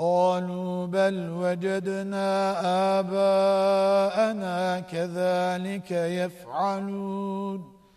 قالوا بل وجدنا آباءنا كذلك يفعلون.